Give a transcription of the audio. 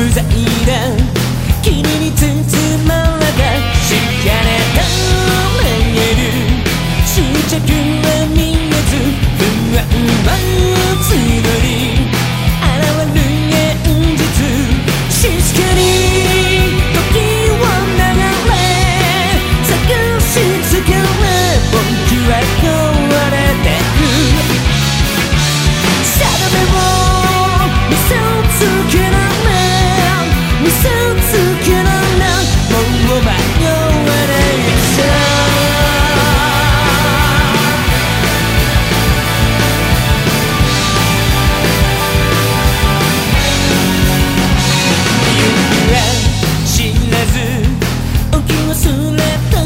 不在な君に包まれた知られた見える執着は見えず不安は募り連れて